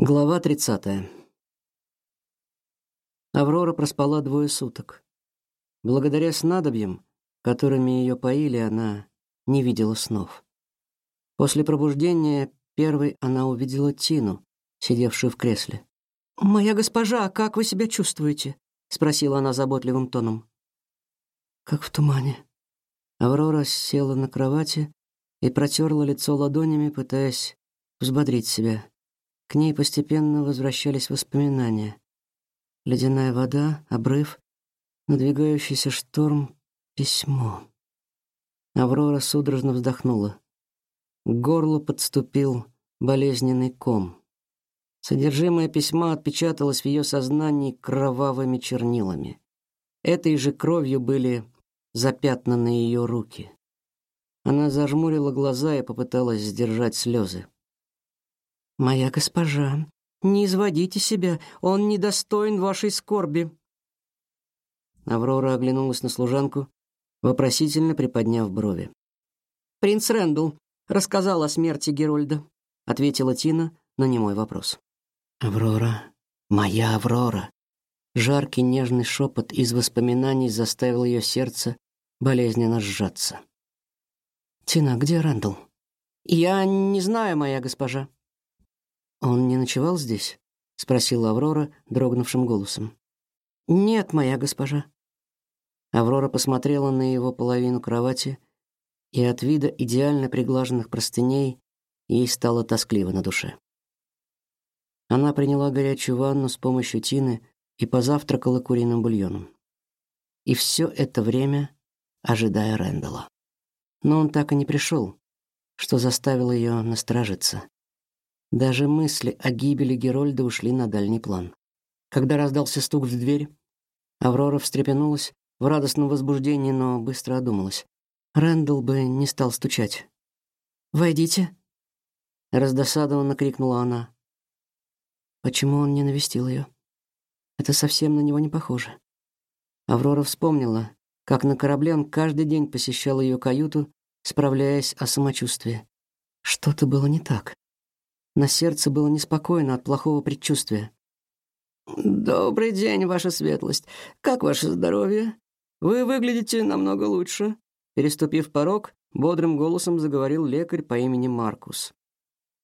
Глава 30. Аврора проспала двое суток. Благодаря снадобьям, которыми ее поили, она не видела снов. После пробуждения первой она увидела Тину, сидевшую в кресле. «Моя госпожа, как вы себя чувствуете?» — спросила она заботливым тоном. «Как в тумане». Аврора села на кровати и протерла лицо ладонями, пытаясь взбодрить себя. К ней постепенно возвращались воспоминания. Ледяная вода, обрыв, надвигающийся шторм, письмо. Аврора судорожно вздохнула. К горлу подступил болезненный ком. Содержимое письма отпечаталось в ее сознании кровавыми чернилами. Этой же кровью были запятнаны ее руки. Она зажмурила глаза и попыталась сдержать слезы. Моя госпожа, не изводите себя, он недостоин вашей скорби. Аврора оглянулась на служанку, вопросительно приподняв брови. Принц Рэндл рассказал о смерти Герольда, ответила Тина на немой вопрос. Аврора, моя Аврора. Жаркий нежный шепот из воспоминаний заставил ее сердце болезненно сжаться. Тина, где Рэндл? Я не знаю, моя госпожа. Он не ночевал здесь? спросила Аврора дрогнувшим голосом. Нет, моя госпожа. Аврора посмотрела на его половину кровати, и от вида идеально приглаженных простыней ей стало тоскливо на душе. Она приняла горячую ванну с помощью тины и позавтракала куриным бульоном. И все это время ожидая Рэндала. Но он так и не пришел, что заставило ее насторожиться. Даже мысли о гибели Герольда ушли на дальний план. Когда раздался стук в дверь, Аврора встрепенулась в радостном возбуждении, но быстро одумалась. Рэндалл бы не стал стучать. «Войдите!» — раздосадованно крикнула она. Почему он не навестил ее? Это совсем на него не похоже. Аврора вспомнила, как на корабле он каждый день посещал ее каюту, справляясь о самочувствии. Что-то было не так. На сердце было неспокойно от плохого предчувствия. Добрый день, ваша светлость. Как ваше здоровье? Вы выглядите намного лучше. Переступив порог, бодрым голосом заговорил лекарь по имени Маркус.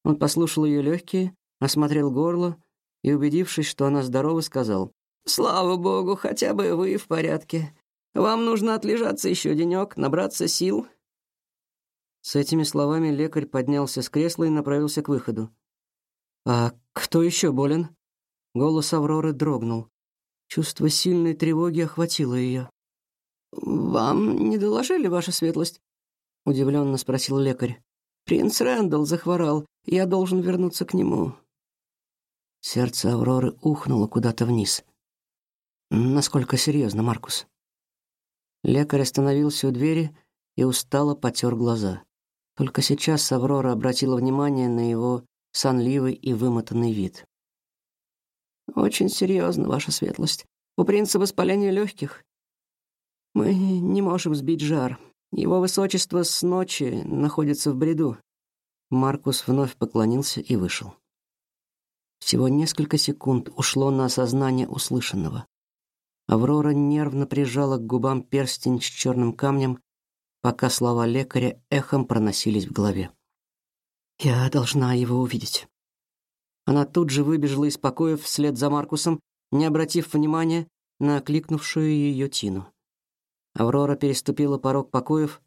Он послушал ее легкие, осмотрел горло и, убедившись, что она здорова, сказал: "Слава богу, хотя бы вы в порядке. Вам нужно отлежаться еще денек, набраться сил". С этими словами лекарь поднялся с кресла и направился к выходу. А кто еще болен? Голос Авроры дрогнул. Чувство сильной тревоги охватило ее. Вам не доложили, ваша светлость? удивленно спросил лекарь. Принц Рэндалл захворал. Я должен вернуться к нему. Сердце Авроры ухнуло куда-то вниз. Насколько серьезно, Маркус? Лекарь остановился у двери и устало потер глаза. Только сейчас Аврора обратила внимание на его сонливый и вымотанный вид. Очень серьезно, ваша светлость. У принца воспаление легких. Мы не можем сбить жар. Его высочество с ночи находится в бреду. Маркус вновь поклонился и вышел. Всего несколько секунд ушло на осознание услышанного. Аврора нервно прижала к губам перстень с черным камнем, пока слова лекаря эхом проносились в голове. Я должна его увидеть. Она тут же выбежала из покоя вслед за Маркусом, не обратив внимания на окликнувшую ее Тину. Аврора переступила порог покоев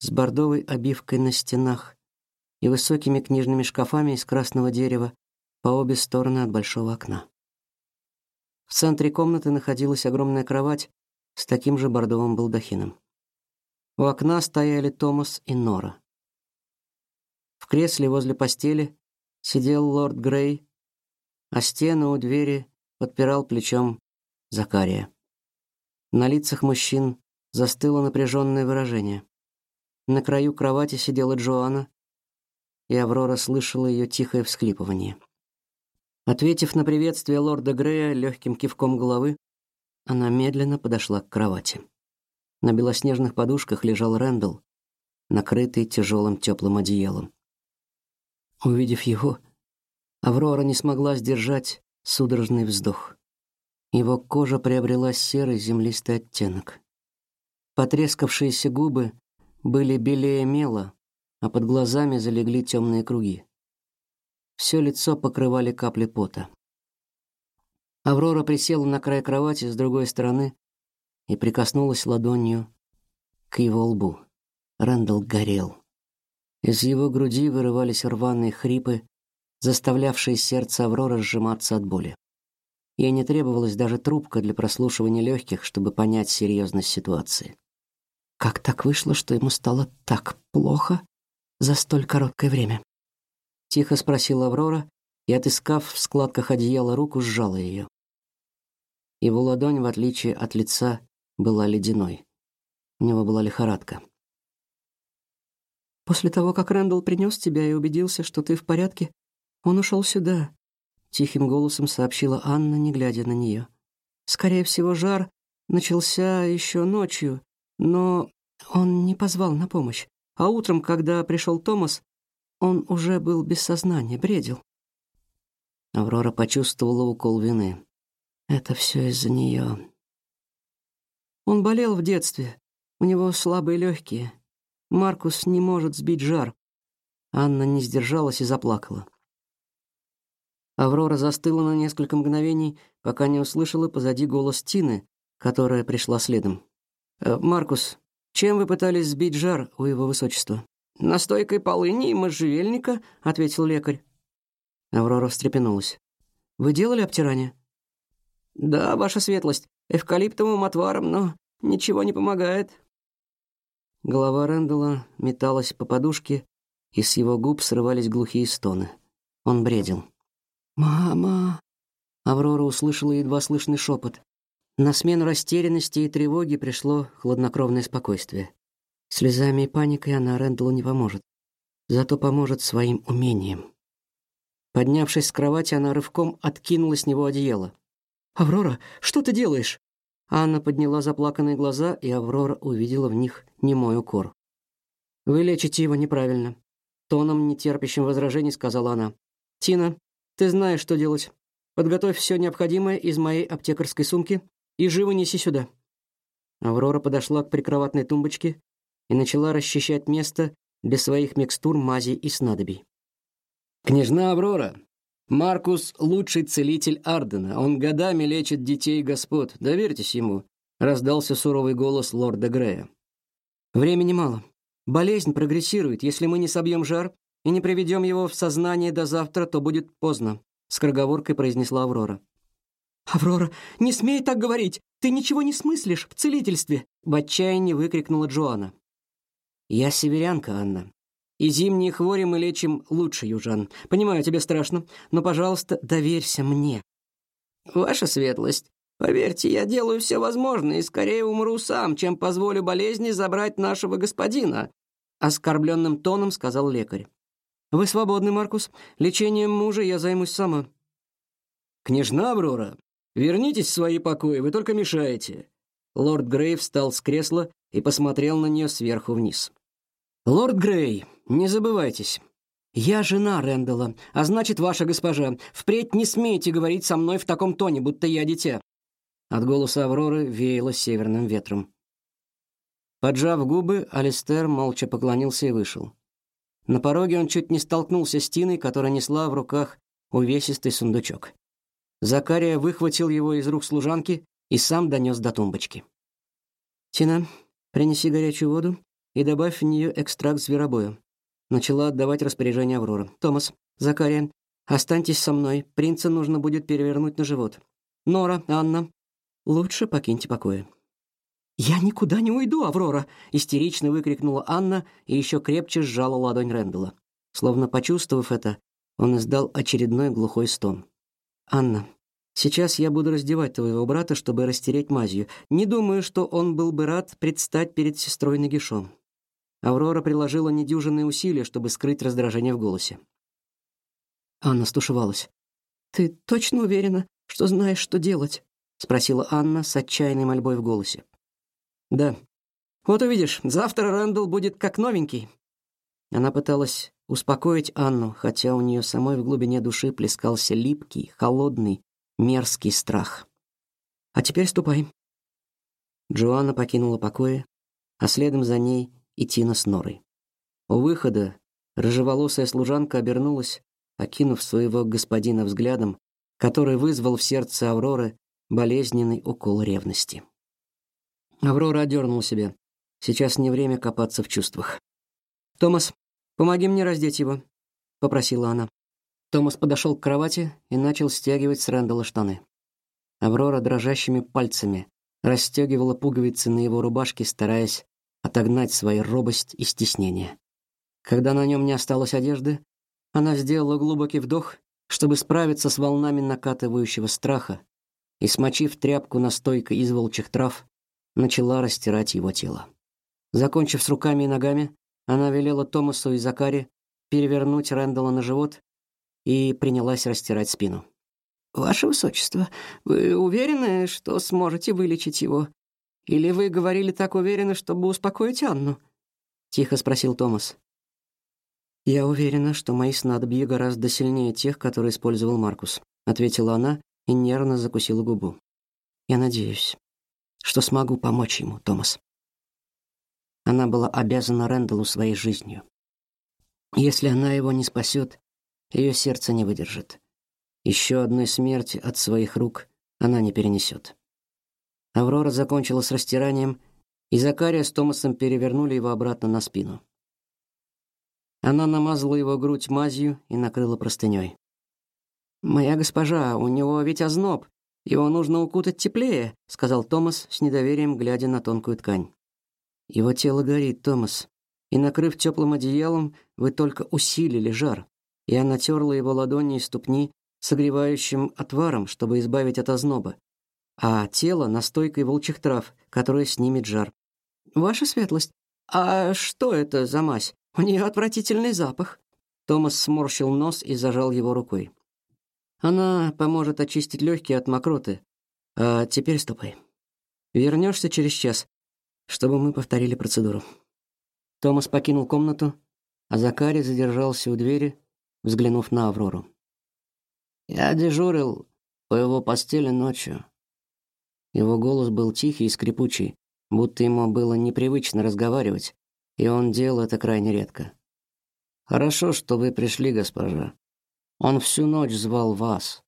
с бордовой обивкой на стенах и высокими книжными шкафами из красного дерева по обе стороны от большого окна. В центре комнаты находилась огромная кровать с таким же бордовым балдахином. У окна стояли Томас и Нора. В кресле возле постели сидел лорд Грей, а стену у двери подпирал плечом Закария. На лицах мужчин застыло напряженное выражение. На краю кровати сидела Джоанна, и Аврора слышала ее тихое всхлипывание. Ответив на приветствие лорда Грея легким кивком головы, она медленно подошла к кровати. На белоснежных подушках лежал Рэндалл, накрытый тяжелым теплым одеялом. Увидев его, Аврора не смогла сдержать судорожный вздох. Его кожа приобрела серый землистый оттенок. Потрескавшиеся губы были белее мела, а под глазами залегли темные круги. Все лицо покрывали капли пота. Аврора присела на край кровати с другой стороны и прикоснулась ладонью к его лбу. Рэндалл горел. Из его груди вырывались рваные хрипы, заставлявшие сердце Авроры сжиматься от боли. Ей не требовалась даже трубка для прослушивания легких, чтобы понять серьезность ситуации. Как так вышло, что ему стало так плохо за столь короткое время? Тихо спросила Аврора и, отыскав в складках одеяла руку, сжала ее. Его ладонь, в отличие от лица, была ледяной. У него была лихорадка. После того, как Рэндалл принес тебя и убедился, что ты в порядке, он ушел сюда, тихим голосом сообщила Анна, не глядя на нее. Скорее всего, жар начался еще ночью, но он не позвал на помощь. А утром, когда пришел Томас, он уже был без сознания, бредил. Аврора почувствовала укол вины. Это все из-за нее. Он болел в детстве. У него слабые легкие. Маркус не может сбить жар. Анна не сдержалась и заплакала. Аврора застыла на несколько мгновений, пока не услышала позади голос Тины, которая пришла следом. «Э, «Маркус, чем вы пытались сбить жар у его высочества?» «Настойкой полыни и можжевельника», — ответил лекарь. Аврора встрепенулась. «Вы делали обтирание?» «Да, ваша светлость, эвкалиптовым отваром, но ничего не помогает». Голова Рэндалла металась по подушке, и с его губ срывались глухие стоны. Он бредил. «Мама!» Аврора услышала едва слышный шепот. На смену растерянности и тревоги пришло хладнокровное спокойствие. Слезами и паникой она Рэндаллу не поможет. Зато поможет своим умением. Поднявшись с кровати, она рывком откинула с него одеяло. «Аврора, что ты делаешь?» Анна подняла заплаканные глаза, и Аврора увидела в них немой укор. «Вы лечите его неправильно», — тоном, нетерпящим возражений, сказала она. «Тина, ты знаешь, что делать. Подготовь все необходимое из моей аптекарской сумки и живо неси сюда». Аврора подошла к прикроватной тумбочке и начала расчищать место для своих микстур, мазей и снадобий. «Княжна Аврора, Маркус — лучший целитель Ардена. Он годами лечит детей господ. Доверьтесь ему», — раздался суровый голос лорда Грея. «Времени мало. Болезнь прогрессирует. Если мы не собьем жар, и не приведем его в сознание до завтра, то будет поздно», — скороговоркой произнесла Аврора. «Аврора, не смей так говорить! Ты ничего не смыслишь в целительстве!» — в отчаянии выкрикнула Джоанна. «Я северянка, Анна. И зимние хвори мы лечим лучше южан. Понимаю, тебе страшно, но, пожалуйста, доверься мне». «Ваша светлость, поверьте, я делаю все возможное и скорее умру сам, чем позволю болезни забрать нашего господина», — оскорбленным тоном сказал лекарь. Вы свободны, Маркус. Лечением мужа я займусь сама. Княжна Аврора, вернитесь в свои покои, вы только мешаете. Лорд Грей встал с кресла и посмотрел на нее сверху вниз. Лорд Грей, не забывайтесь. Я жена Рэндалла, а значит, ваша госпожа. Впредь не смейте говорить со мной в таком тоне, будто я дитя. От голоса Авроры веяло северным ветром. Поджав губы, Алистер молча поклонился и вышел. На пороге он чуть не столкнулся с Тиной, которая несла в руках увесистый сундучок. Закария выхватил его из рук служанки и сам донес до тумбочки. «Тина, принеси горячую воду и добавь в нее экстракт зверобоя», начала отдавать распоряжение Аврора. «Томас, Закария, останьтесь со мной, принца нужно будет перевернуть на живот. Нора, Анна, лучше покиньте покои». «Я никуда не уйду, Аврора!» — истерично выкрикнула Анна и еще крепче сжала ладонь Рэндалла. Словно почувствовав это, он издал очередной глухой стон. «Анна, сейчас я буду раздевать твоего брата, чтобы растереть мазью. Не думаю, что он был бы рад предстать перед сестрой нагишом». Аврора приложила недюжинные усилия, чтобы скрыть раздражение в голосе. Анна стушевалась. «Ты точно уверена, что знаешь, что делать?» — спросила Анна с отчаянной мольбой в голосе. Да. Вот увидишь, завтра Рэндалл будет как новенький. Она пыталась успокоить Анну, хотя у нее самой в глубине души плескался липкий, холодный, мерзкий страх. А теперь ступай. Джоанна покинула покои, а следом за ней и Тина с Норой. У выхода рыжеволосая служанка обернулась, окинув своего господина взглядом, который вызвал в сердце Авроры болезненный укол ревности. Аврора одернула себя. Сейчас не время копаться в чувствах. Томас, помоги мне раздеть его, попросила она. Томас подошел к кровати и начал стягивать с Рэндала штаны. Аврора дрожащими пальцами расстегивала пуговицы на его рубашке, стараясь отогнать свою робость и стеснение. Когда на нем не осталось одежды, она сделала глубокий вдох, чтобы справиться с волнами накатывающего страха, и смочив тряпку настойкой из волчьих трав, начала растирать его тело. Закончив с руками и ногами, она велела Томасу и Закаре перевернуть Рэндала на живот и принялась растирать спину. Ваше высочество, вы уверены, что сможете вылечить его? Или вы говорили так уверенно, чтобы успокоить Анну? тихо спросил Томас. Я уверена, что мои снадобья гораздо сильнее тех, которые использовал Маркус, ответила она и нервно закусила губу. Я надеюсь, что смогу помочь ему, Томас. Она была обязана Рэндаллу своей жизнью. Если она его не спасет, ее сердце не выдержит. Еще одной смерти от своих рук она не перенесет. Аврора закончила с растиранием, и Закария с Томасом перевернули его обратно на спину. Она намазала его грудь мазью и накрыла простыней. «Моя госпожа, у него ведь озноб. Его нужно укутать теплее», — сказал Томас с недоверием, глядя на тонкую ткань. «Его тело горит, Томас, и, накрыв теплым одеялом, вы только усилили жар». Я натерла его ладони и ступни согревающим отваром, чтобы избавить от озноба, а тело настойкой волчьих трав, которая снимет жар. «Ваша светлость, а что это за мазь? У нее отвратительный запах». Томас сморщил нос и зажал его рукой. Она поможет очистить легкие от мокроты. А теперь ступай. Вернешься через час, чтобы мы повторили процедуру. Томас покинул комнату, а Закари задержался у двери, взглянув на Аврору. Я дежурил по его постели ночью. Его голос был тихий и скрипучий, будто ему было непривычно разговаривать, и он делал это крайне редко. Хорошо, что вы пришли, госпожа. Он всю ночь звал вас.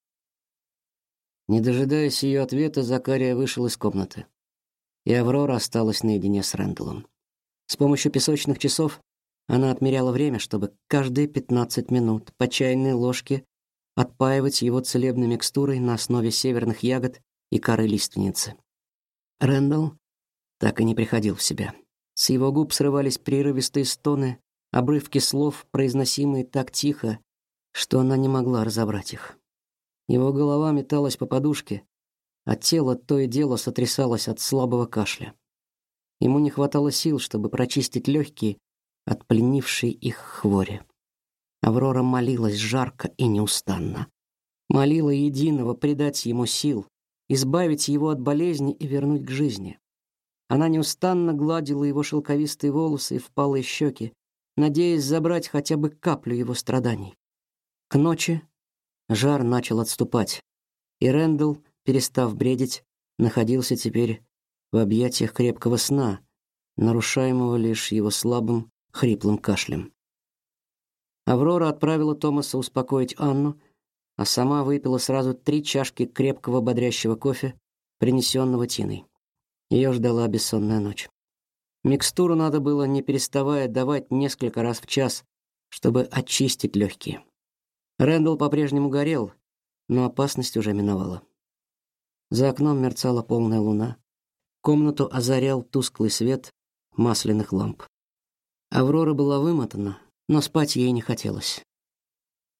Не дожидаясь ее ответа, Закария вышел из комнаты. И Аврора осталась наедине с Рэндаллом. С помощью песочных часов она отмеряла время, чтобы каждые 15 минут по чайной ложке отпаивать его целебной микстурой на основе северных ягод и коры лиственницы. Рэндалл так и не приходил в себя. С его губ срывались прерывистые стоны, обрывки слов, произносимые так тихо, что она не могла разобрать их. Его голова металась по подушке, а тело то и дело сотрясалось от слабого кашля. Ему не хватало сил, чтобы прочистить легкие от пленившей их хвори. Аврора молилась жарко и неустанно. Молила единого придать ему сил, избавить его от болезни и вернуть к жизни. Она неустанно гладила его шелковистые волосы и впалые щеки, надеясь забрать хотя бы каплю его страданий. К ночи жар начал отступать, и Рэндалл, перестав бредить, находился теперь в объятиях крепкого сна, нарушаемого лишь его слабым, хриплым кашлем. Аврора отправила Томаса успокоить Анну, а сама выпила сразу три чашки крепкого бодрящего кофе, принесенного Тиной. Ее ждала бессонная ночь. Микстуру надо было не переставая давать несколько раз в час, чтобы очистить легкие. Рэндалл по-прежнему горел, но опасность уже миновала. За окном мерцала полная луна. Комнату озарял тусклый свет масляных ламп. Аврора была вымотана, но спать ей не хотелось.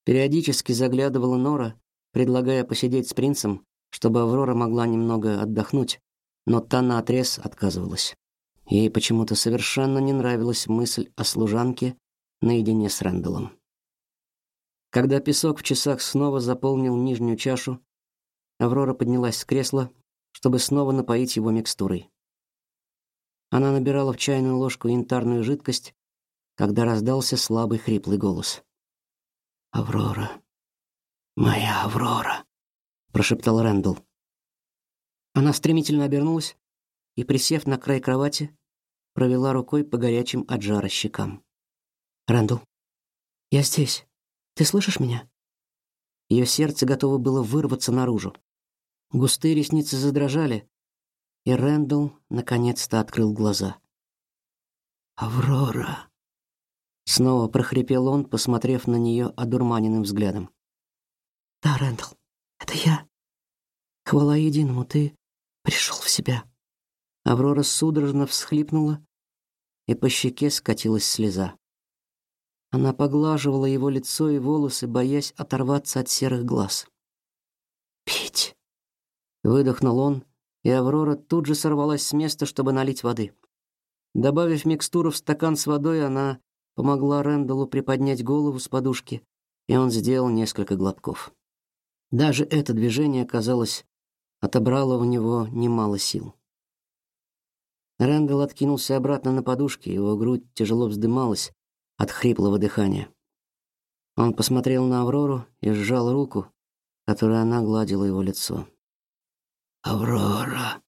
Периодически заглядывала Нора, предлагая посидеть с принцем, чтобы Аврора могла немного отдохнуть, но та наотрез отказывалась. Ей почему-то совершенно не нравилась мысль о служанке наедине с Рэндаллом. Когда песок в часах снова заполнил нижнюю чашу, Аврора поднялась с кресла, чтобы снова напоить его микстурой. Она набирала в чайную ложку янтарную жидкость когда раздался слабый хриплый голос. «Аврора, моя Аврора», — прошептал Рэндалл. Она стремительно обернулась и, присев на край кровати, провела рукой по горячим от жара щекам. «Рэндалл, я здесь. Ты слышишь меня?» Ее сердце готово было вырваться наружу. Густые ресницы задрожали, и Рэндалл наконец-то открыл глаза. «Аврора!» Снова прохрипел он, посмотрев на нее одурманенным взглядом. «Да, Рэндалл, это я. Хвала единому, ты пришел в себя». Аврора судорожно всхлипнула, и по щеке скатилась слеза. Она поглаживала его лицо и волосы, боясь оторваться от серых глаз. «Пить!» — выдохнул он, и Аврора тут же сорвалась с места, чтобы налить воды. Добавив микстуру в стакан с водой, она помогла Рэндаллу приподнять голову с подушки, и он сделал несколько глотков. Даже это движение, казалось, отобрало у него немало сил. Рэндалл откинулся обратно на подушке, его грудь тяжело вздымалась от хриплого дыхания. Он посмотрел на Аврору и сжал руку, которой она гладила его лицо. «Аврора!»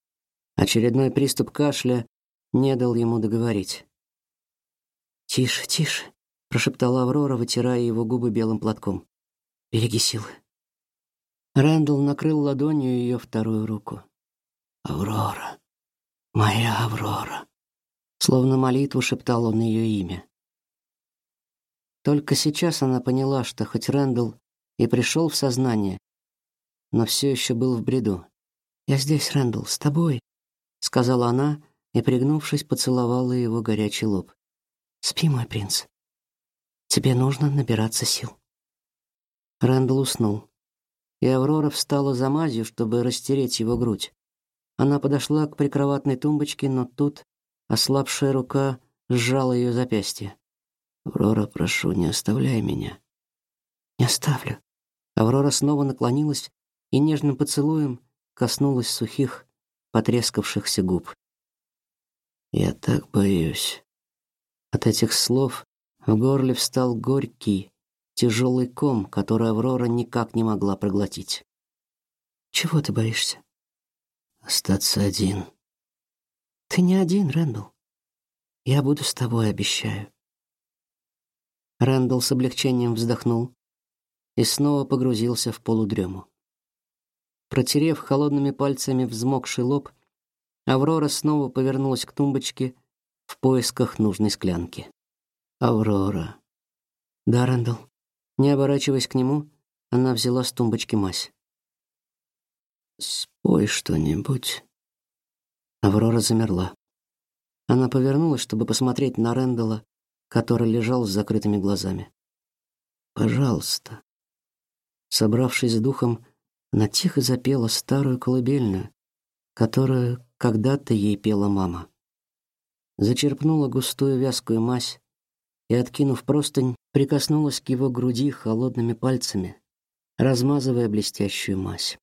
Очередной приступ кашля не дал ему договорить. «Тише, тише», — прошептала Аврора, вытирая его губы белым платком. «Береги силы». Рэндалл накрыл ладонью ее вторую руку. «Аврора, моя Аврора», словно молитву шептал он ее имя. Только сейчас она поняла, что хоть Рэндалл и пришел в сознание, но все еще был в бреду. «Я здесь, Рэндалл, с тобой», — сказала она, и, пригнувшись, поцеловала его горячий лоб. «Спи, мой принц. Тебе нужно набираться сил». Рэндалл уснул, и Аврора встала за мазью, чтобы растереть его грудь. Она подошла к прикроватной тумбочке, но тут ослабшая рука сжала ее запястье. «Аврора, прошу, не оставляй меня». «Не оставлю». Аврора снова наклонилась и нежным поцелуем коснулась сухих, потрескавшихся губ. Я так боюсь. От этих слов в горле встал горький, тяжелый ком, который Аврора никак не могла проглотить. Чего ты боишься? Остаться один. Ты не один, Рэндалл. Я буду с тобой, обещаю. Рэндалл с облегчением вздохнул и снова погрузился в полудрему. Протерев холодными пальцами взмокший лоб, Аврора снова повернулась к тумбочке в поисках нужной склянки. Аврора. Да, Рэндалл. Не оборачиваясь к нему, она взяла с тумбочки мазь. Спой что-нибудь. Аврора замерла. Она повернулась, чтобы посмотреть на Рэндалла, который лежал с закрытыми глазами. Пожалуйста. Собравшись с духом, она тихо запела старую колыбельную, которую когда-то ей пела мама. Зачерпнула густую вязкую мазь и, откинув простынь, прикоснулась к его груди холодными пальцами, размазывая блестящую мазь.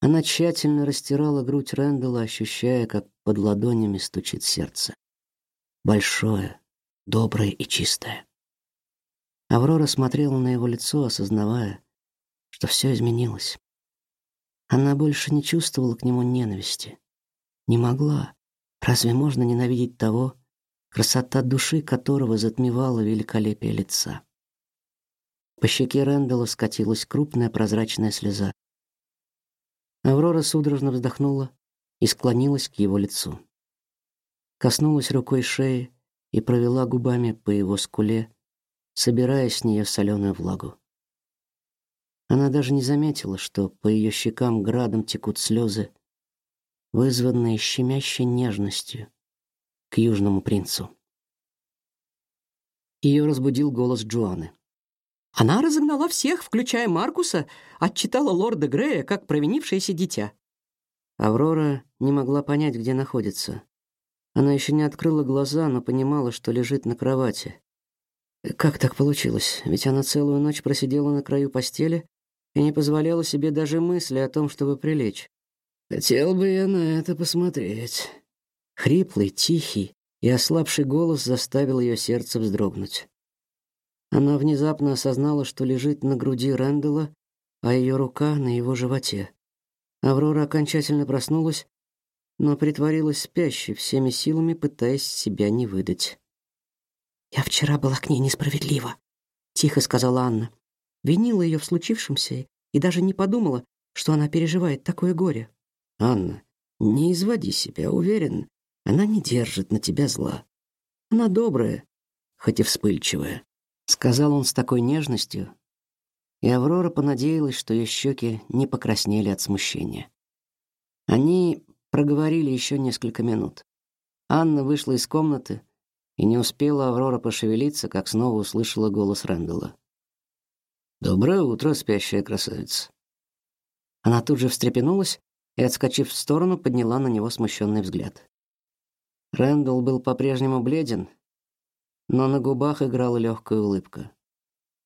Она тщательно растирала грудь Рэндалла, ощущая, как под ладонями стучит сердце. Большое, доброе и чистое. Аврора смотрела на его лицо, осознавая, что все изменилось. Она больше не чувствовала к нему ненависти. Не могла. Разве можно ненавидеть того, красота души которого затмевала великолепие лица? По щеке Рэндалла скатилась крупная прозрачная слеза. Аврора судорожно вздохнула и склонилась к его лицу. Коснулась рукой шеи и провела губами по его скуле, собирая с нее соленую влагу. Она даже не заметила, что по ее щекам градом текут слезы, вызванные щемящей нежностью к южному принцу. Ее разбудил голос Джоанны. Она разогнала всех, включая Маркуса, отчитала лорда Грея как провинившееся дитя. Аврора не могла понять, где находится. Она еще не открыла глаза, но понимала, что лежит на кровати. Как так получилось? Ведь она целую ночь просидела на краю постели и не позволяла себе даже мысли о том, чтобы прилечь. Хотел бы я на это посмотреть. Хриплый, тихий и ослабший голос заставил ее сердце вздрогнуть. Она внезапно осознала, что лежит на груди Рэндала, а ее рука на его животе. Аврора окончательно проснулась, но притворилась спящей, всеми силами пытаясь себя не выдать. «Я вчера была к ней несправедлива», — тихо сказала Анна. Винила ее в случившемся и даже не подумала, что она переживает такое горе. «Анна, не изводи себя, уверен, она не держит на тебя зла. Она добрая, хоть и вспыльчивая сказал он с такой нежностью, и Аврора понадеялась, что ее щеки не покраснели от смущения. Они проговорили еще несколько минут. Анна вышла из комнаты, и не успела Аврора пошевелиться, как снова услышала голос Рэндалла. «Доброе утро, спящая красавица». Она тут же встрепенулась и, отскочив в сторону, подняла на него смущенный взгляд. Рэндалл был по-прежнему бледен, но на губах играла легкая улыбка.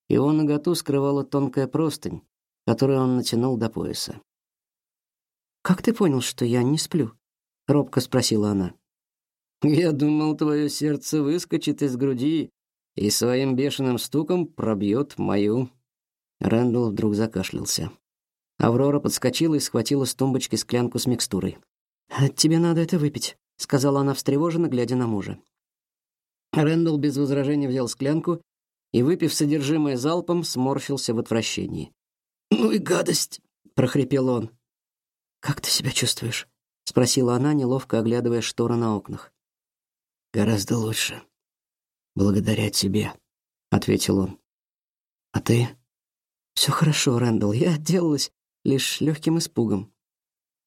Его наготу скрывала тонкая простынь, которую он натянул до пояса. «Как ты понял, что я не сплю?» — робко спросила она. «Я думал, твое сердце выскочит из груди и своим бешеным стуком пробьет мою». Рэндалл вдруг закашлялся. Аврора подскочила и схватила с тумбочки склянку с микстурой. «Тебе надо это выпить», — сказала она встревоженно, глядя на мужа. Рэндалл без возражения взял склянку и, выпив содержимое залпом, сморщился в отвращении. «Ну и гадость!» — прохрипел он. «Как ты себя чувствуешь?» — спросила она, неловко оглядывая шторы на окнах. «Гораздо лучше. Благодаря тебе», — ответил он. «А ты?» «Все хорошо, Рэндалл. Я отделалась лишь легким испугом».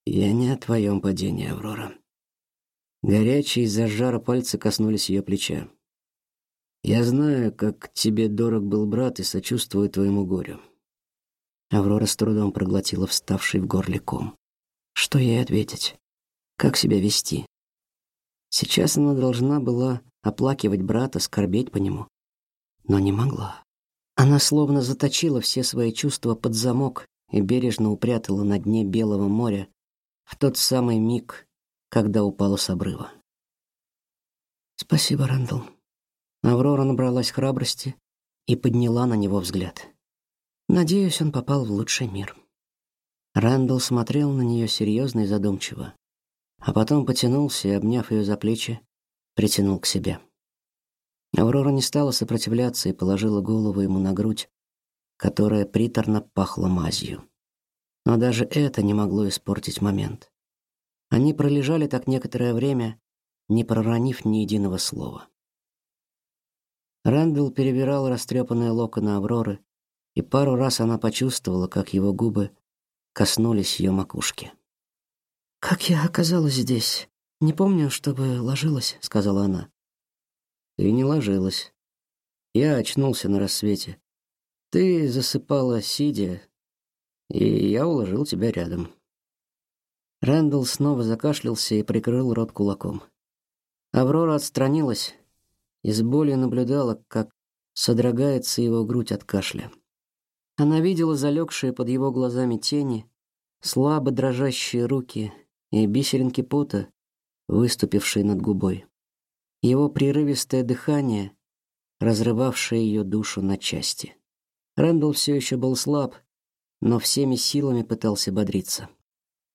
«Я не о твоем падении, Аврора. Горячие из-за жара пальцы коснулись ее плеча. Я знаю, как тебе дорог был брат и сочувствую твоему горю. Аврора с трудом проглотила вставший в горле ком. Что ей ответить? Как себя вести? Сейчас она должна была оплакивать брата, скорбеть по нему, но не могла. Она словно заточила все свои чувства под замок и бережно упрятала на дне белого моря в тот самый миг, когда упала с обрыва. Спасибо, Рэндалл. Аврора набралась храбрости и подняла на него взгляд. Надеюсь, он попал в лучший мир. Рэндалл смотрел на нее серьезно и задумчиво, а потом потянулся и, обняв ее за плечи, притянул к себе. Аврора не стала сопротивляться и положила голову ему на грудь, которая приторно пахла мазью. Но даже это не могло испортить момент. Они пролежали так некоторое время, не проронив ни единого слова. Рэндалл перебирал растрепанные локоны Авроры, и пару раз она почувствовала, как его губы коснулись ее макушки. «Как я оказалась здесь? Не помню, чтобы ложилась», — сказала она. «Ты не ложилась. Я очнулся на рассвете. Ты засыпала сидя, и я уложил тебя рядом». Рэндалл снова закашлялся и прикрыл рот кулаком. Аврора отстранилась и с болью наблюдала, как содрогается его грудь от кашля. Она видела залегшие под его глазами тени, слабо дрожащие руки и бисеринки пота, выступившие над губой. Его прерывистое дыхание, разрывавшее ее душу на части. Рэндалл все еще был слаб, но всеми силами пытался бодриться.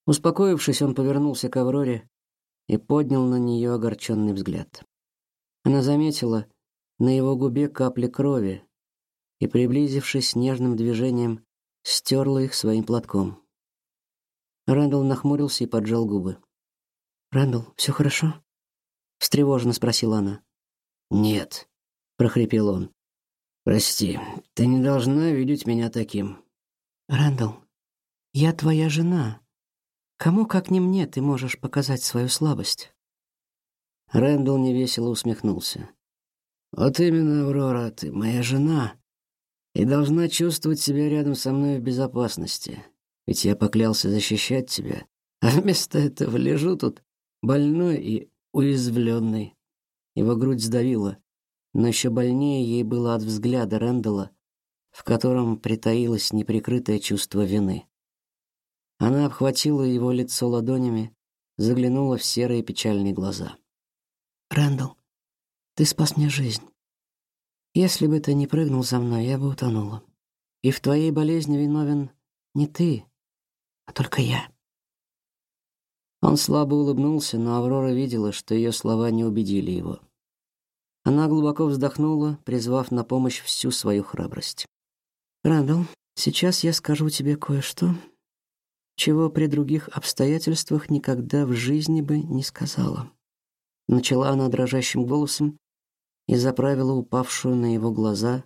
Успокоившись, он повернулся к Авроре и поднял на нее огорченный взгляд. Она заметила на его губе капли крови и, приблизившись нежным движением, стерла их своим платком. Рэндалл нахмурился и поджал губы. «Рэндалл, все хорошо?» — встревоженно спросила она. «Нет», — прохрипел он. «Прости, ты не должна видеть меня таким». «Рэндалл, я твоя жена», Кому, как не мне, ты можешь показать свою слабость?» Рэндалл невесело усмехнулся. «Вот именно, Аврора, ты моя жена и должна чувствовать себя рядом со мной в безопасности. Ведь я поклялся защищать тебя, а вместо этого лежу тут больной и уязвленный». Его грудь сдавила, но еще больнее ей было от взгляда Рэндалла, в котором притаилось неприкрытое чувство вины. Она обхватила его лицо ладонями, заглянула в серые печальные глаза. Рэндалл, Ты спас мне жизнь. Если бы ты не прыгнул за мной, я бы утонула. И в твоей болезни виновен не ты, а только я. Он слабо улыбнулся, но Аврора видела, что ее слова не убедили его. Она глубоко вздохнула, призвав на помощь всю свою храбрость. Рэндалл, сейчас я скажу тебе кое-что, чего при других обстоятельствах никогда в жизни бы не сказала. Начала она дрожащим голосом и заправила упавшую на его глаза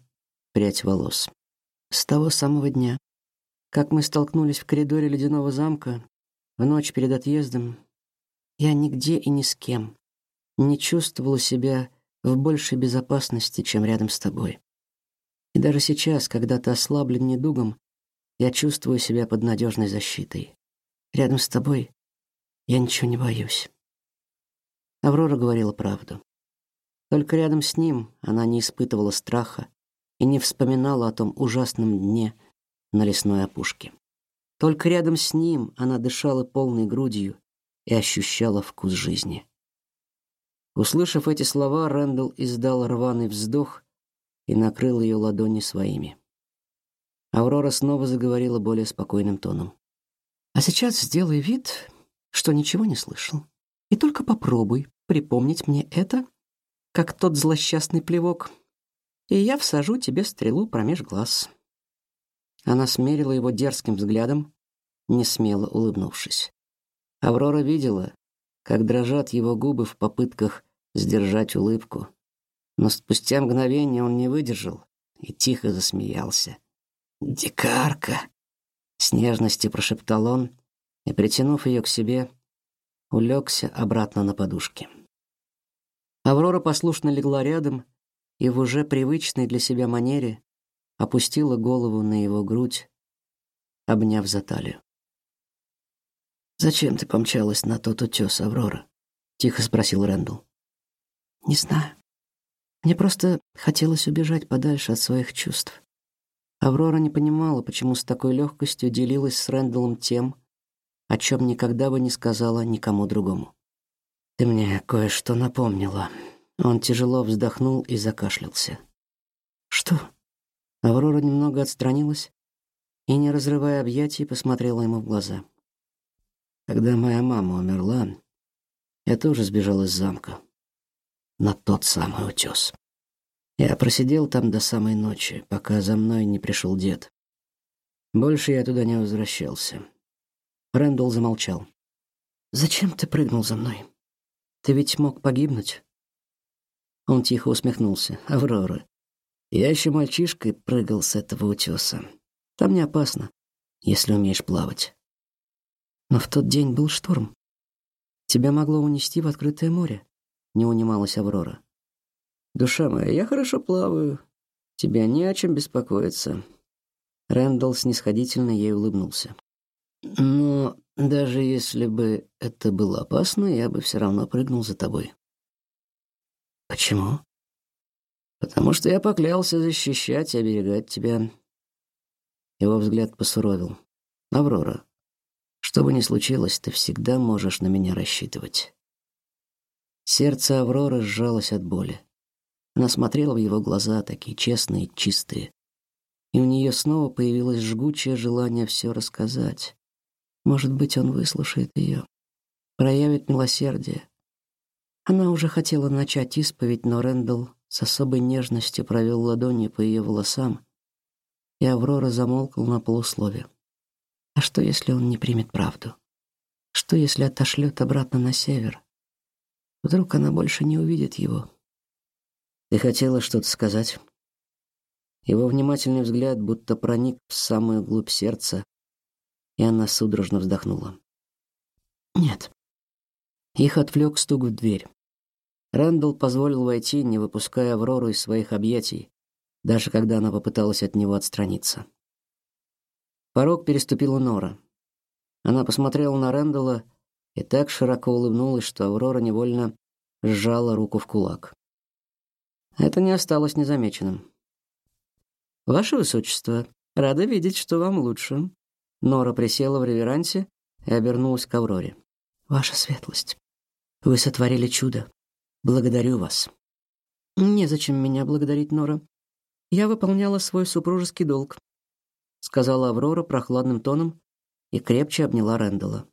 прядь волос. С того самого дня, как мы столкнулись в коридоре ледяного замка в ночь перед отъездом, я нигде и ни с кем не чувствовала себя в большей безопасности, чем рядом с тобой. И даже сейчас, когда ты ослаблен недугом, я чувствую себя под надежной защитой. Рядом с тобой я ничего не боюсь. Аврора говорила правду. Только рядом с ним она не испытывала страха и не вспоминала о том ужасном дне на лесной опушке. Только рядом с ним она дышала полной грудью и ощущала вкус жизни. Услышав эти слова, Рэндалл издал рваный вздох и накрыл ее ладони своими. Аврора снова заговорила более спокойным тоном. А сейчас сделай вид, что ничего не слышал. И только попробуй припомнить мне это, как тот злосчастный плевок, и я всажу тебе стрелу промеж глаз. Она смерила его дерзким взглядом, не смело улыбнувшись. Аврора видела, как дрожат его губы в попытках сдержать улыбку, но спустя мгновение он не выдержал и тихо засмеялся. «Дикарка!» — с нежностью прошептал он и, притянув ее к себе, улегся обратно на подушке. Аврора послушно легла рядом и в уже привычной для себя манере опустила голову на его грудь, обняв за талию. «Зачем ты помчалась на тот утес, Аврора?» — тихо спросил Рэндалл. «Не знаю. Мне просто хотелось убежать подальше от своих чувств. Аврора не понимала, почему с такой легкостью делилась с Рэндаллом тем, о чем никогда бы не сказала никому другому. «Ты мне кое-что напомнила». Он тяжело вздохнул и закашлялся. «Что?» Аврора немного отстранилась и, не разрывая объятий, посмотрела ему в глаза. «Когда моя мама умерла, я тоже сбежал из замка. На тот самый утес. Я просидел там до самой ночи, пока за мной не пришел дед. Больше я туда не возвращался. Рэндалл замолчал. Зачем ты прыгнул за мной? Ты ведь мог погибнуть. Он тихо усмехнулся. Аврора, я еще мальчишкой прыгал с этого утеса. Там не опасно, если умеешь плавать. Но в тот день был шторм. Тебя могло унести в открытое море. Не унималась Аврора. Душа моя, я хорошо плаваю. Тебя не о чем беспокоиться. Рэндалл снисходительно ей улыбнулся. Но даже если бы это было опасно, я бы все равно прыгнул за тобой. Почему? Потому что я поклялся защищать и оберегать тебя. Его взгляд посуровил. Аврора, что бы ни случилось, ты всегда можешь на меня рассчитывать. Сердце Авроры сжалось от боли. Она смотрела в его глаза, такие честные, чистые. И у нее снова появилось жгучее желание все рассказать. Может быть, он выслушает ее, проявит милосердие. Она уже хотела начать исповедь, но Рэндалл с особой нежностью провел ладонью по ее волосам, и Аврора замолкла на полуслове. А что, если он не примет правду? Что, если отошлет обратно на север? Вдруг она больше не увидит его, ты хотела что-то сказать? Его внимательный взгляд будто проник в самую глубь сердца, и она судорожно вздохнула. Нет. Их отвлек стук в дверь. Рэндалл позволил войти, не выпуская Аврору из своих объятий, даже когда она попыталась от него отстраниться. Порог переступила Нора. Она посмотрела на Рэндалла и так широко улыбнулась, что Аврора невольно сжала руку в кулак. Это не осталось незамеченным. Ваше высочество, рада видеть, что вам лучше. Нора присела в реверансе и обернулась к Авроре. Ваша светлость, вы сотворили чудо. Благодарю вас. Незачем меня благодарить, Нора. Я выполняла свой супружеский долг, сказала Аврора прохладным тоном и крепче обняла Рэндала.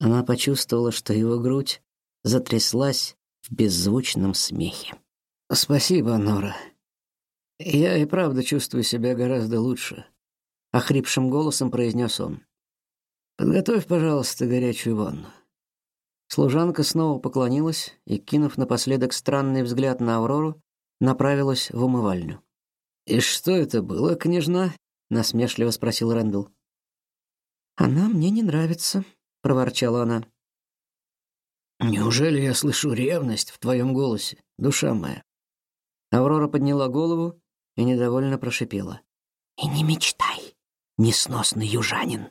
Она почувствовала, что его грудь затряслась в беззвучном смехе. Спасибо, Нора. Я и правда чувствую себя гораздо лучше, охрипшим голосом произнес он. Подготовь, пожалуйста, горячую ванну. Служанка снова поклонилась и, кинув напоследок странный взгляд на Аврору, направилась в умывальню. «И что это было, княжна?» — насмешливо спросил Рэндалл. «Она мне не нравится», — проворчала она. «Неужели я слышу ревность в твоем голосе, душа моя?» Аврора подняла голову и недовольно прошипела. «И не мечтай, несносный южанин!»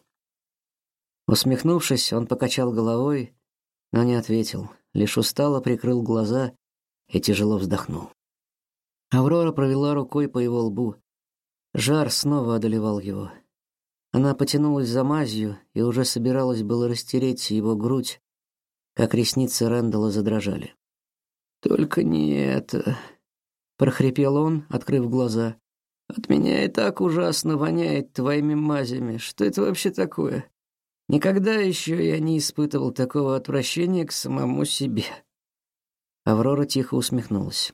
Усмехнувшись, он покачал головой, но не ответил, лишь устало прикрыл глаза и тяжело вздохнул. Аврора провела рукой по его лбу. Жар снова одолевал его. Она потянулась за мазью и уже собиралась было растереть его грудь, как ресницы Рэндала задрожали. «Только не это...» — прохрипел он, открыв глаза. «От меня и так ужасно воняет твоими мазями. Что это вообще такое? Никогда еще я не испытывал такого отвращения к самому себе». Аврора тихо усмехнулась.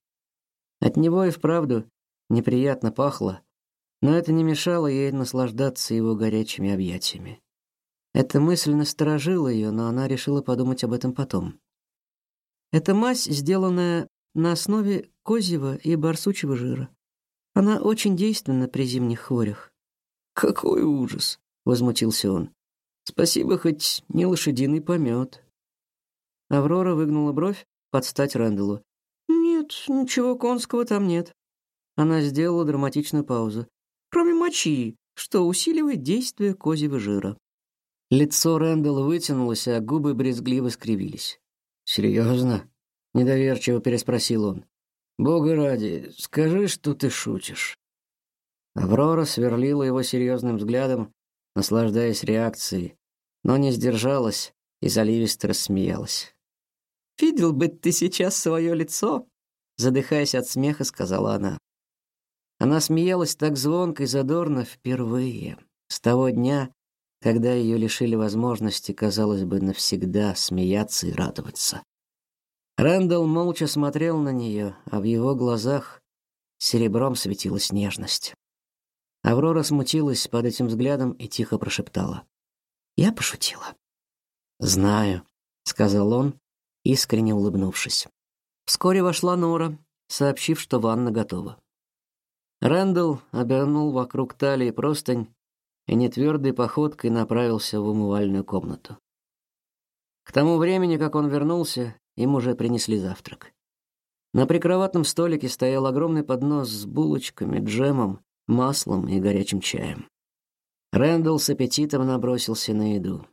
От него и вправду неприятно пахло, но это не мешало ей наслаждаться его горячими объятиями. Эта мысль насторожила ее, но она решила подумать об этом потом. Это мазь, сделанная на основе козьего и барсучьего жира. Она очень действенна при зимних хворях. Какой ужас, возмутился он. Спасибо хоть не лошадиный помет. Аврора выгнула бровь под стать Рэндаллу. Нет, ничего конского там нет. Она сделала драматичную паузу. Кроме мочи, что усиливает действие козьего жира. Лицо Рэндалла вытянулось, а губы брезгливо скривились. «Серьезно?» — недоверчиво переспросил он. «Бога ради, скажи, что ты шутишь». Аврора сверлила его серьезным взглядом, наслаждаясь реакцией, но не сдержалась и заливисто рассмеялась. «Видел бы ты сейчас свое лицо!» Задыхаясь от смеха, сказала она. Она смеялась так звонко и задорно впервые, с того дня, когда ее лишили возможности, казалось бы, навсегда смеяться и радоваться. Рэндалл молча смотрел на нее, а в его глазах серебром светилась нежность. Аврора смутилась под этим взглядом и тихо прошептала: "Я пошутила". "Знаю", сказал он, искренне улыбнувшись. Вскоре вошла Нора, сообщив, что ванна готова. Рэндалл обернул вокруг талии простынь и нетвердой походкой направился в умывальную комнату. К тому времени, как он вернулся, им уже принесли завтрак. На прикроватном столике стоял огромный поднос с булочками, джемом, маслом и горячим чаем. Рэндалл с аппетитом набросился на еду.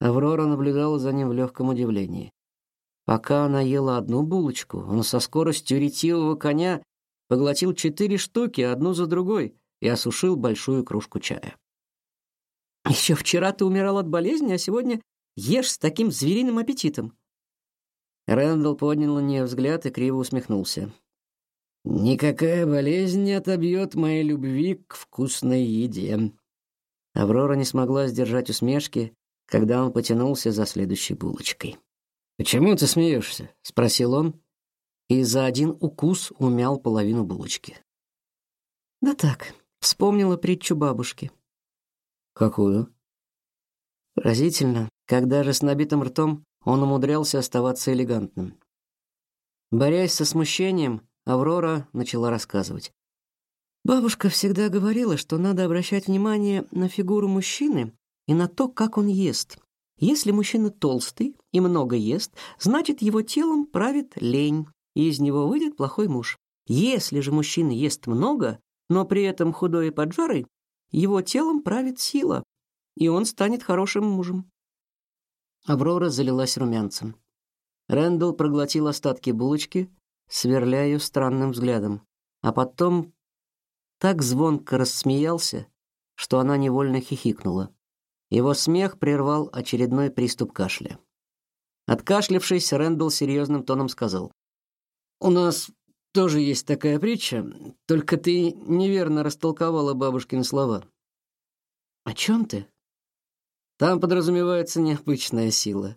Аврора наблюдала за ним в легком удивлении. Пока она ела одну булочку, он со скоростью ретивого коня поглотил четыре штуки одну за другой и осушил большую кружку чая. Еще вчера ты умирал от болезни, а сегодня ешь с таким звериным аппетитом. Рэндалл поднял на нее взгляд и криво усмехнулся. Никакая болезнь не отобьет моей любви к вкусной еде. Аврора не смогла сдержать усмешки, когда он потянулся за следующей булочкой. Почему ты смеешься? – спросил он, и за один укус умял половину булочки. Да так, вспомнила притчу бабушки. Какую? Поразительно, когда же с набитым ртом он умудрялся оставаться элегантным. Борясь со смущением, Аврора начала рассказывать. Бабушка всегда говорила, что надо обращать внимание на фигуру мужчины и на то, как он ест. Если мужчина толстый и много ест, значит, его телом правит лень, и из него выйдет плохой муж. Если же мужчина ест много, но при этом худой и поджарый, его телом правит сила, и он станет хорошим мужем. Аврора залилась румянцем. Рэндалл проглотил остатки булочки, сверля ее странным взглядом, а потом так звонко рассмеялся, что она невольно хихикнула. Его смех прервал очередной приступ кашля. Откашлявшись, Рэндалл серьезным тоном сказал: "У нас тоже есть такая притча, только ты неверно растолковала бабушкины слова. О чем ты? Там подразумевается необычная сила,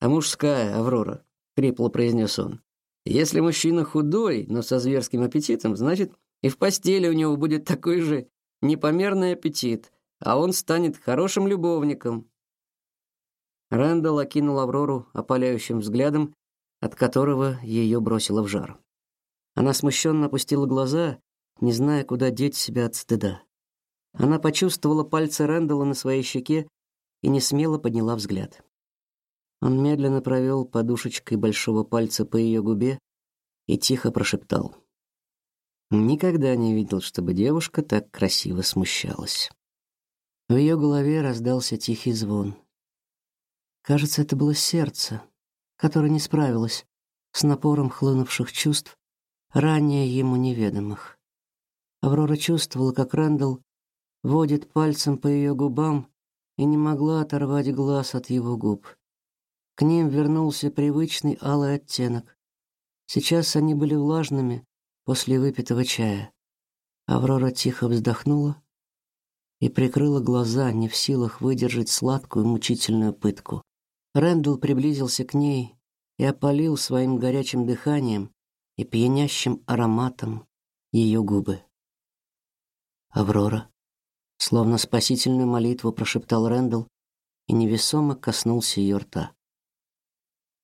а мужская, Аврора, хрипло произнес он. Если мужчина худой, но со зверским аппетитом, значит, и в постели у него будет такой же непомерный аппетит, а он станет хорошим любовником. Рэндалл окинул Аврору опаляющим взглядом, от которого ее бросило в жар. Она смущенно опустила глаза, не зная, куда деть себя от стыда. Она почувствовала пальцы Рэндалла на своей щеке и не смело подняла взгляд. Он медленно провел подушечкой большого пальца по ее губе и тихо прошептал: "Никогда не видел, чтобы девушка так красиво смущалась". В ее голове раздался тихий звон. Кажется, это было сердце, которое не справилось с напором хлынувших чувств, ранее ему неведомых. Аврора чувствовала, как Рэндалл водит пальцем по ее губам и не могла оторвать глаз от его губ. К ним вернулся привычный алый оттенок. Сейчас они были влажными после выпитого чая. Аврора тихо вздохнула и прикрыла глаза, не в силах выдержать сладкую мучительную пытку. Рэндалл приблизился к ней и опалил своим горячим дыханием и пьянящим ароматом ее губы. Аврора, словно спасительную молитву, прошептал Рэндалл и невесомо коснулся ее рта.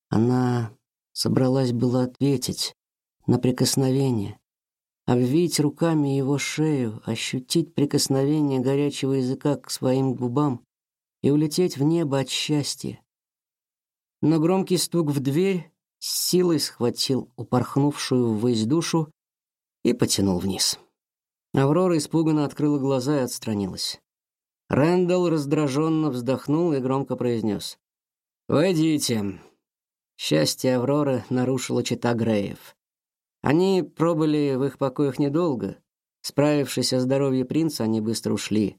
Она собралась было ответить на прикосновение, обвить руками его шею, ощутить прикосновение горячего языка к своим губам и улететь в небо от счастья но громкий стук в дверь с силой схватил упорхнувшую ввысь душу и потянул вниз. Аврора испуганно открыла глаза и отстранилась. Рэндалл раздраженно вздохнул и громко произнес. «Войдите». Счастье Авроры нарушило чита Греев. Они пробыли в их покоях недолго. Справившись о здоровье принца, они быстро ушли.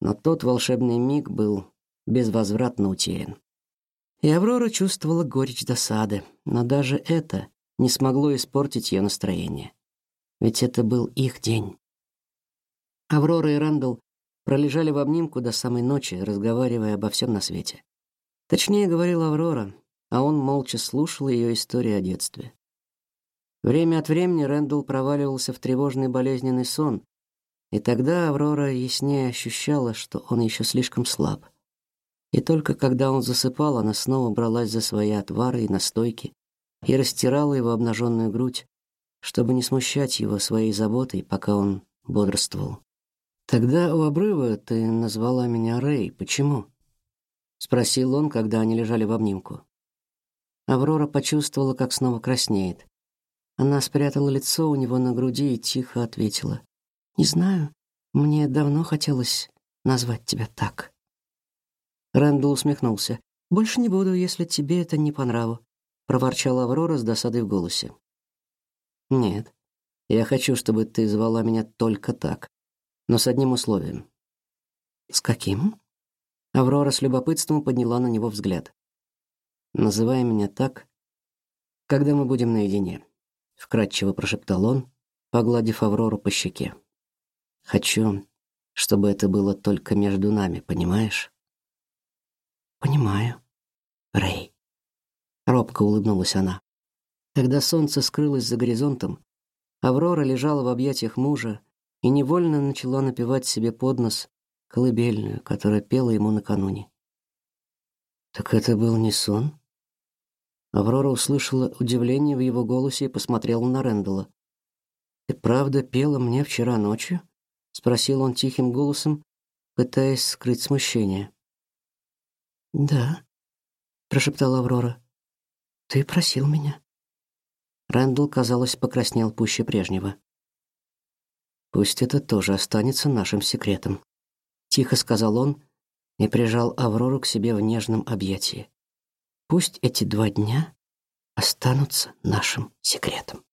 Но тот волшебный миг был безвозвратно утерян. И Аврора чувствовала горечь досады, но даже это не смогло испортить ее настроение. Ведь это был их день. Аврора и Рэндалл пролежали в обнимку до самой ночи, разговаривая обо всем на свете. Точнее говорила Аврора, а он молча слушал ее историю о детстве. Время от времени Рэндалл проваливался в тревожный болезненный сон, и тогда Аврора яснее ощущала, что он еще слишком слаб. И только когда он засыпал, она снова бралась за свои отвары и настойки и растирала его обнаженную грудь, чтобы не смущать его своей заботой, пока он бодрствовал. Тогда у обрыва ты назвала меня Рэй. Почему? спросил он, когда они лежали в обнимку. Аврора почувствовала, как снова краснеет. Она спрятала лицо у него на груди и тихо ответила: "Не знаю, мне давно хотелось назвать тебя так". Рэндалл усмехнулся. «Больше не буду, если тебе это не по нраву», — проворчала Аврора с досадой в голосе. «Нет, я хочу, чтобы ты звала меня только так, но с одним условием». «С каким?» Аврора с любопытством подняла на него взгляд. «Называй меня так, когда мы будем наедине», — вкратчиво прошептал он, погладив Аврору по щеке. «Хочу, чтобы это было только между нами, понимаешь?» Понимаю. Рэй. Робко улыбнулась она. Когда солнце скрылось за горизонтом, Аврора лежала в объятиях мужа и невольно начала напевать себе под нос колыбельную, которая пела ему накануне. Так это был не сон? Аврора услышала удивление в его голосе и посмотрела на Рендела. Ты правда пела мне вчера ночью? спросил он тихим голосом, пытаясь скрыть смущение. Да, прошептала Аврора. Ты просил меня. Рэндалл, казалось, покраснел пуще прежнего. Пусть это тоже останется нашим секретом, тихо сказал он и прижал Аврору к себе в нежном объятии. Пусть эти два дня останутся нашим секретом.